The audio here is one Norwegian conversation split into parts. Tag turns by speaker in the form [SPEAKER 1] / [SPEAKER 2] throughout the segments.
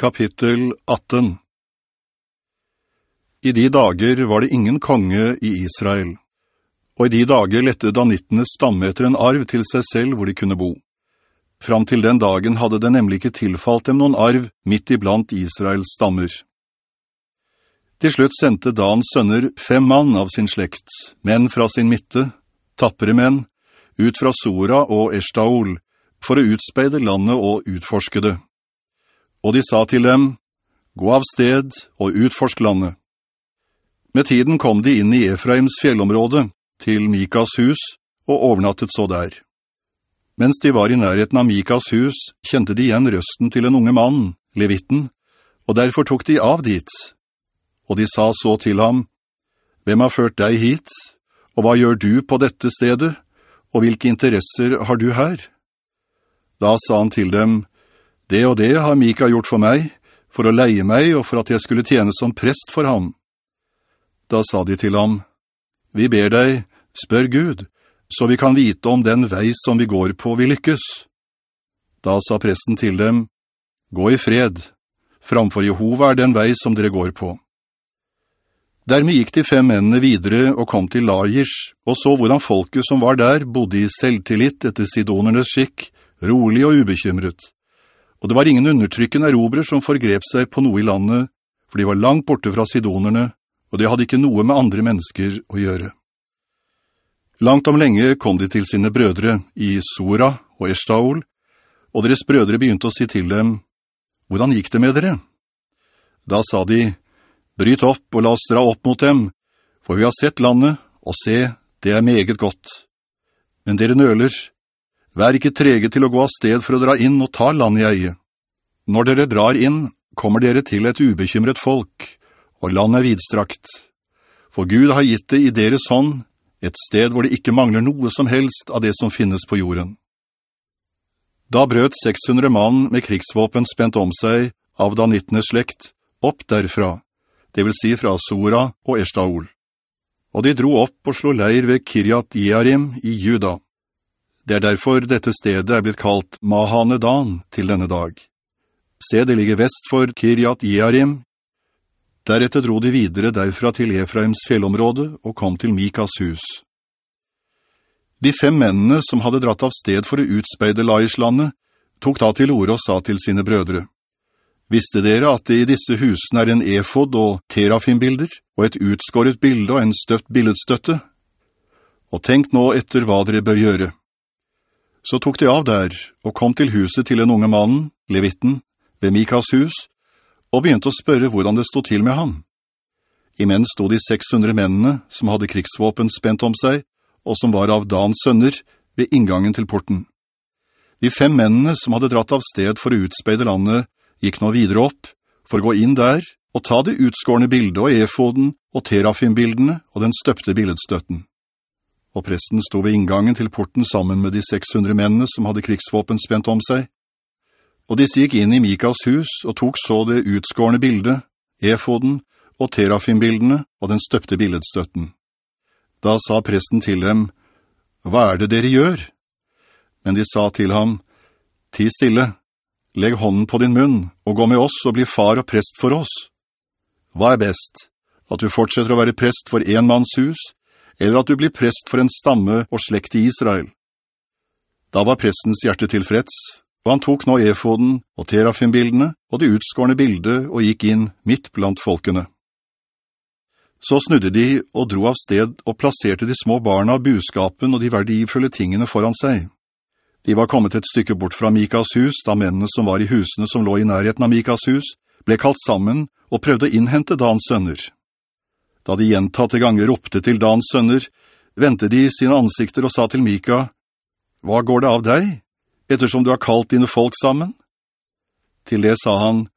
[SPEAKER 1] Kapittel 18 I de dager var det ingen konge i Israel, og i de dager lette danittene stamme etter en arv til seg selv hvor de kunne bo. Fram til den dagen hadde det nemlig ikke tilfalt dem noen arv midt iblant Israels stammer. Til slutt sendte Dans sønner fem mann av sin slekt, menn fra sin midte, tappere menn, ut fra Sora og Eshtaol, for å utspeide landet og utforske det. Og de sa til dem, «Gå av sted og utforsk landet.» Med tiden kom de inn i Efraims fjellområde, til Mikas hus, og overnattet så der. Mens de var i nærheten av Mikas hus, kjente de igjen røsten til en unge mann, Levitten, og derfor tok de av dit. Og de sa så til ham, «Hvem har ført deg hit? Og hva gjør du på dette stedet? Og hvilke interesser har du her?» Da sa han til dem, det og det har Mika gjort for meg, for å leie meg og for at jeg skulle tjene som prest for ham. Da sa de til ham, «Vi ber deg, spør Gud, så vi kan vite om den vei som vi går på vi lykkes.» Da sa presten til dem, «Gå i fred, framfor Jehova er den vei som dere går på.» Dermed gikk de fem mennene videre og kom til Laish, og så hvordan folket som var der bodde i selvtillit etter sidonernes skikk, rolig og ubekymret og det var ingen undertrykkende erobrer som forgrep seg på noe i landet, for de var langt borte fra sidonerne, og de hadde ikke noe med andre mennesker å gjøre. Langt om lenge kom de til sine brødre i Sora og Eshtaol, og deres brødre begynte å si til dem, «Hvordan gikk det med dere?» Da sa de, «Bryt opp og la oss dra opp mot dem, for vi har sett landet, og se, det er meget godt. Men dere nøler, Vær ikke trege til å gå av sted for å dra inn og ta land i eie. Når dere drar inn, kommer dere til et ubekymret folk, og landet er vidstrakt. For Gud har gitt det i deres hånd, et sted hvor det ikke mangler noe som helst av det som finnes på jorden. Da brøt 600 mann med krigsvåpen spent om seg av danittenes slekt opp derfra, det vil si fra Sora og Eshtaol. Og de dro opp og slo leir ved Kirjat Jearim i Juda. Det er derfor dette stedet er blitt kalt Mahanedan til denne dag. Se, det ligger vest for Kiryat Jearim. Deretter dro de videre derfra til Efraims fjellområde og kom til Mikas hus. De fem mennene som hadde dratt av sted for å utspeide Laislandet, tok da til ord og sa til sine brødre, «Visste dere at det i disse husene er en efod og terafimbilder, og et utskåret bilde og en støpt billedstøtte? Og tenk nå etter hva dere bør gjøre.» Så tok de av der, og kom til huset til en unge mann, Levitten, ved Mikas hus, og begynte å spørre hvordan det stod til med ham. Imens stod de 600 mennene som hadde krigsvåpen spent om seg, og som var av Dans sønner, ved inngangen til porten. De fem mennene som hadde dratt av sted for å utspeide landet, gikk nå videre opp, for å gå inn der og ta det utskårende bildet og efoden og terafimbildene og den støpte billedstøtten og presten sto ved inngangen til porten sammen med de 600 mennene som hadde krigsvåpen spent om seg. Og disse gikk inn i Mikas hus og tok så det utskårende bildet, efoden og terafimbildene og den støpte billedstøtten. Da sa presten til dem, «Hva er det dere gjør?» Men de sa til ham, «Ti stille, legg hånden på din munn, og gå med oss og bli far og prest for oss. Hva er best? At du fortsetter å være prest for en manns hus, eller at du blir prest for en stamme og slekt i Israel. Da var prestens hjerte tilfreds, og han tok nå efoden og terafimbildene og det utskårende bildet og gikk inn midt blant folkene. Så snudde de og dro av sted og plasserte de små barna av buskapen og de verdifulle tingene foran seg. De var kommet et stykke bort fra Mikas hus, da mennene som var i husene som lå i nærheten av Mikas hus, ble kalt sammen og prøvde å innhente Dans sønner. Da de gjentatte ganger ropte til Dans sønner, ventet de sine ansikter og sa til Mika, «Hva går det av deg, ettersom du har kalt dine folk sammen?» Til det sa han,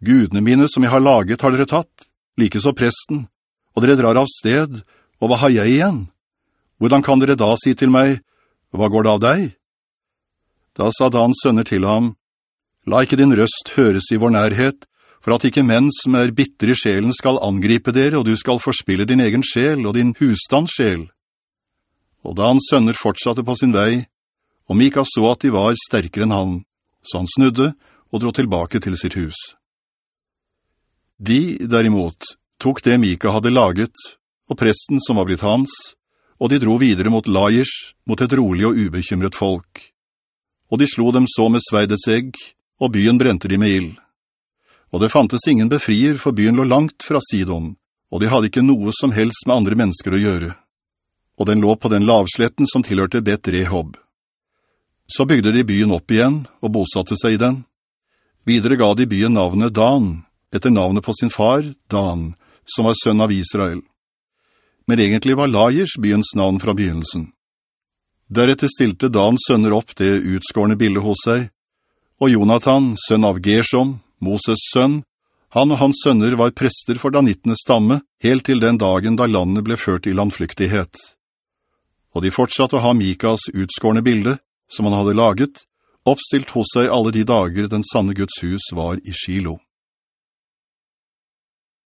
[SPEAKER 1] «Gudene mine som jeg har laget har dere tatt, like så presten, og dere drar av sted, og hva har jeg igjen? Hvordan kan dere da si til meg, «Hva går det av deg?» Da sa Dans sønner til ham, «La ikke din røst høres i vår nærhet, for at ikke menn som er bitter i sjelen skal angripe dere, og du skal forspille din egen sjel og din husstands sjel. Og da hans sønner fortsatte på sin vei, og Mika så at de var sterkere enn han, så han snudde og dro tilbake til sitt hus. De, derimot, tok det Mika hadde laget, og presten som var blitt hans, og de dro videre mot Laish, mot et rolig og ubekymret folk. Og de slo dem så med sveidets egg, og byen brente de med ild. Og det fantes ingen befrier, for byen lå langt fra Sidon, og de hadde ikke noe som helst med andre mennesker å gjøre. Og den lå på den lavsletten som tilhørte Bet Rehob. Så bygde de byen opp igjen, og bosatte seg i den. Videre ga de byen navnet Dan, etter navnet på sin far, Dan, som var sønn av Israel. Men egentlig var Lajers byens navn fra begynnelsen. Deretter stilte Dans sønner opp det utskårende bildet hos seg, og Jonathan, sønn av Gershom, Moses sønn, han og hans sønner var prester for danittenes stamme, helt til den dagen da landet ble ført i landflyktighet. Og de fortsatte å ha Mikas utskårende bilde, som han hadde laget, oppstilt hos seg alle de dager den sanne Guds hus var i Shiloh.